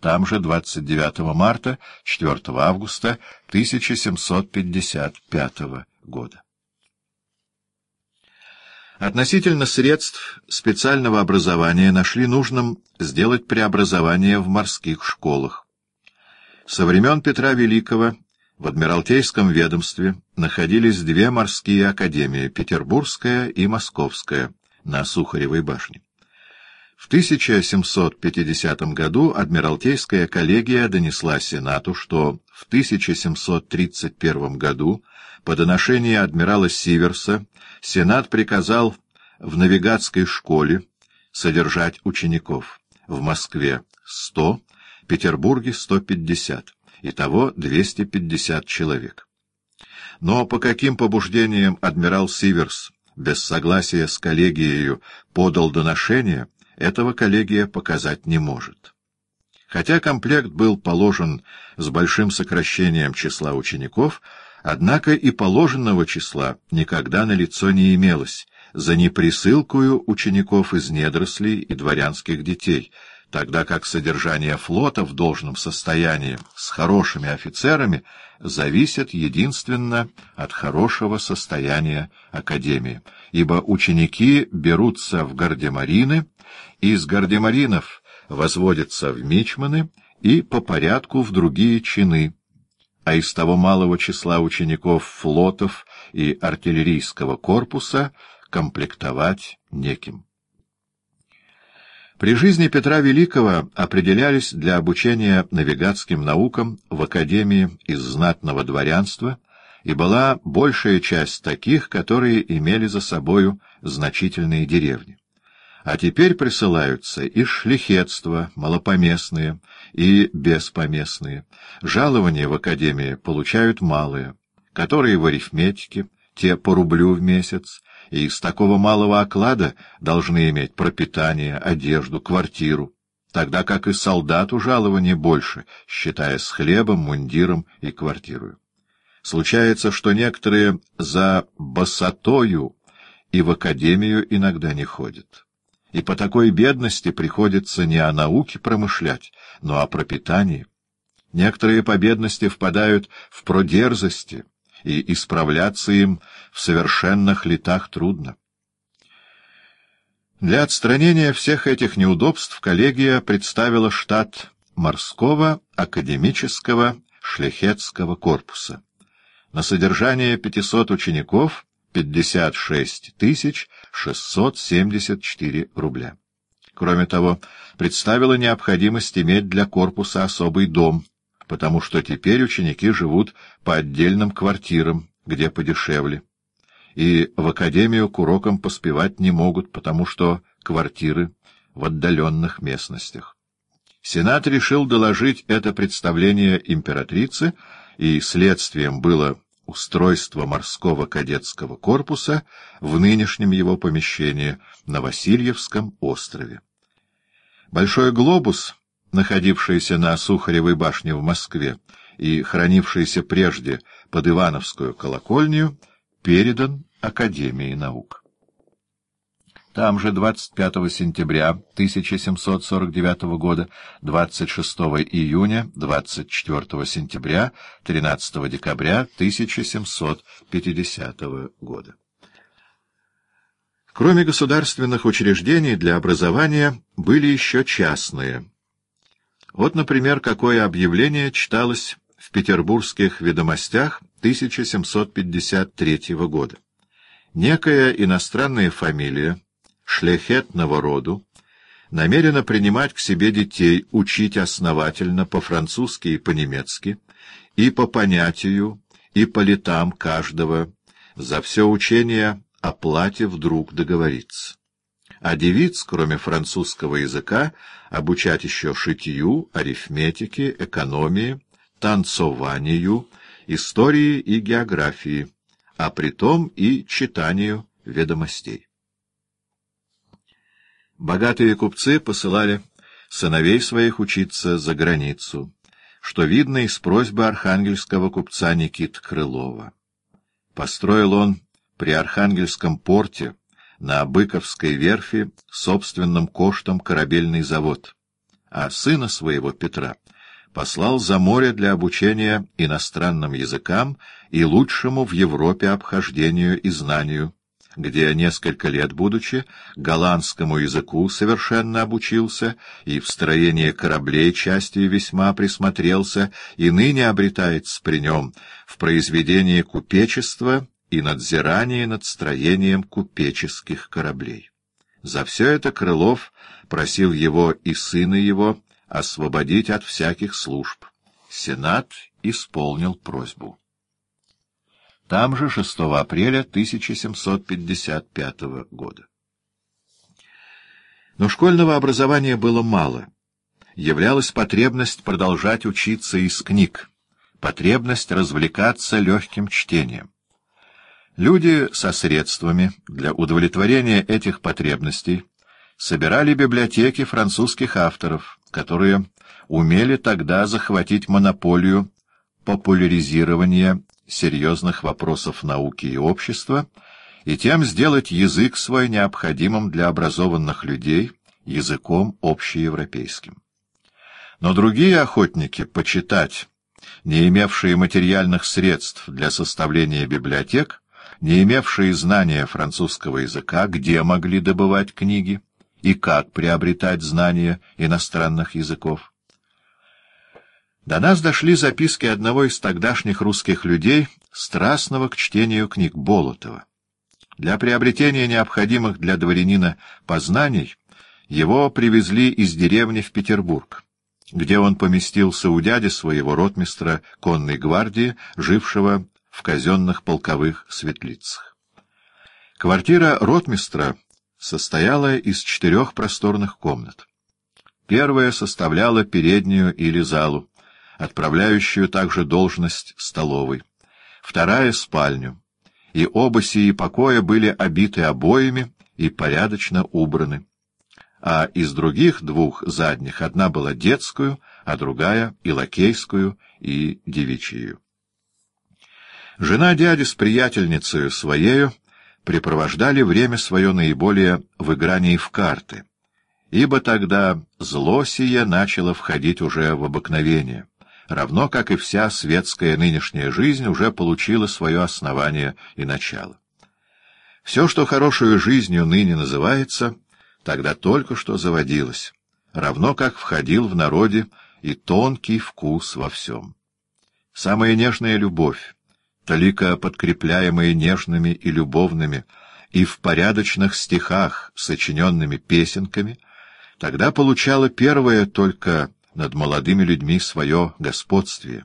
там же 29 марта, 4 августа 1755 года. Относительно средств специального образования нашли нужным сделать преобразование в морских школах. Со времен Петра Великого в Адмиралтейском ведомстве находились две морские академии — Петербургская и Московская, на Сухаревой башне. В 1750 году Адмиралтейская коллегия донесла Сенату, что в 1731 году по доношению адмирала Сиверса Сенат приказал в навигатской школе содержать учеников в Москве 100, Петербурге 150, итого 250 человек. Но по каким побуждениям адмирал Сиверс без согласия с коллегией подал доношение, этого коллегия показать не может. Хотя комплект был положен с большим сокращением числа учеников, однако и положенного числа никогда на лицо не имелось, за неприсылкую учеников из недорослей и дворянских детей, тогда как содержание флота в должном состоянии с хорошими офицерами зависит единственно от хорошего состояния Академии, ибо ученики берутся в гардемарины, из гардемаринов возводятся в мичманы и по порядку в другие чины, а из того малого числа учеников флотов и артиллерийского корпуса комплектовать неким. При жизни Петра Великого определялись для обучения навигатским наукам в Академии из знатного дворянства, и была большая часть таких, которые имели за собою значительные деревни. А теперь присылаются и шлихетства, малопоместные и беспоместные. Жалования в Академии получают малые, которые в арифметике, те по рублю в месяц, и из такого малого оклада должны иметь пропитание, одежду, квартиру, тогда как и солдату жалование больше, считая с хлебом, мундиром и квартирой. Случается, что некоторые за босотою и в академию иногда не ходят. И по такой бедности приходится не о науке промышлять, но о пропитании. Некоторые по бедности впадают в продерзости, и исправляться им в совершенных летах трудно. Для отстранения всех этих неудобств коллегия представила штат морского академического шляхетского корпуса. На содержание 500 учеников 56 674 рубля. Кроме того, представила необходимость иметь для корпуса особый дом, потому что теперь ученики живут по отдельным квартирам, где подешевле, и в академию к урокам поспевать не могут, потому что квартиры в отдаленных местностях. Сенат решил доложить это представление императрице, и следствием было устройство морского кадетского корпуса в нынешнем его помещении на Васильевском острове. Большой глобус находившийся на Сухаревой башне в Москве и хранившийся прежде под Ивановскую колокольню, передан Академии наук. Там же 25 сентября 1749 года, 26 июня, 24 сентября, 13 декабря 1750 года. Кроме государственных учреждений для образования были еще частные – вот, например, какое объявление читалось в петербургских ведомостях 1753 года. Некая иностранная фамилия, шляхетного роду, намерена принимать к себе детей, учить основательно по-французски и по-немецки, и по понятию, и по летам каждого, за все учение о плате вдруг договориться а девиц, кроме французского языка, обучать еще шитью, арифметике, экономии, танцованию, истории и географии, а притом и читанию ведомостей. Богатые купцы посылали сыновей своих учиться за границу, что видно из просьбы архангельского купца Никит Крылова. Построил он при Архангельском порте на Быковской верфи собственным коштом корабельный завод, а сына своего Петра послал за море для обучения иностранным языкам и лучшему в Европе обхождению и знанию, где, несколько лет будучи, голландскому языку совершенно обучился и в строении кораблей частью весьма присмотрелся, и ныне обретается при нем в произведении купечества и надзирании над строением купеческих кораблей. За все это Крылов просил его и сына его освободить от всяких служб. Сенат исполнил просьбу. Там же 6 апреля 1755 года. Но школьного образования было мало. Являлась потребность продолжать учиться из книг, потребность развлекаться легким чтением. Люди со средствами для удовлетворения этих потребностей собирали библиотеки французских авторов, которые умели тогда захватить монополию популяризирования серьезных вопросов науки и общества и тем сделать язык свой необходимым для образованных людей языком общеевропейским. Но другие охотники почитать, не имевшие материальных средств для составления библиотек, не имевшие знания французского языка, где могли добывать книги и как приобретать знания иностранных языков. До нас дошли записки одного из тогдашних русских людей, страстного к чтению книг Болотова. Для приобретения необходимых для дворянина познаний его привезли из деревни в Петербург, где он поместился у дяди своего ротмистра конной гвардии, жившего в казенных полковых светлицах. Квартира ротмистра состояла из четырех просторных комнат. Первая составляла переднюю или залу, отправляющую также должность столовой. Вторая — спальню. И оба сии покоя были обиты обоями и порядочно убраны. А из других двух задних одна была детскую, а другая — и лакейскую, и девичью. Жена дяди с приятельницей своею препровождали время свое наиболее в игрании в карты, ибо тогда зло сие начало входить уже в обыкновение, равно как и вся светская нынешняя жизнь уже получила свое основание и начало. Все, что хорошую жизнью ныне называется, тогда только что заводилось, равно как входил в народе и тонкий вкус во всем. Самая нежная любовь, толика подкрепляемые нежными и любовными, и в порядочных стихах, сочиненными песенками, тогда получала первое только над молодыми людьми свое господствие,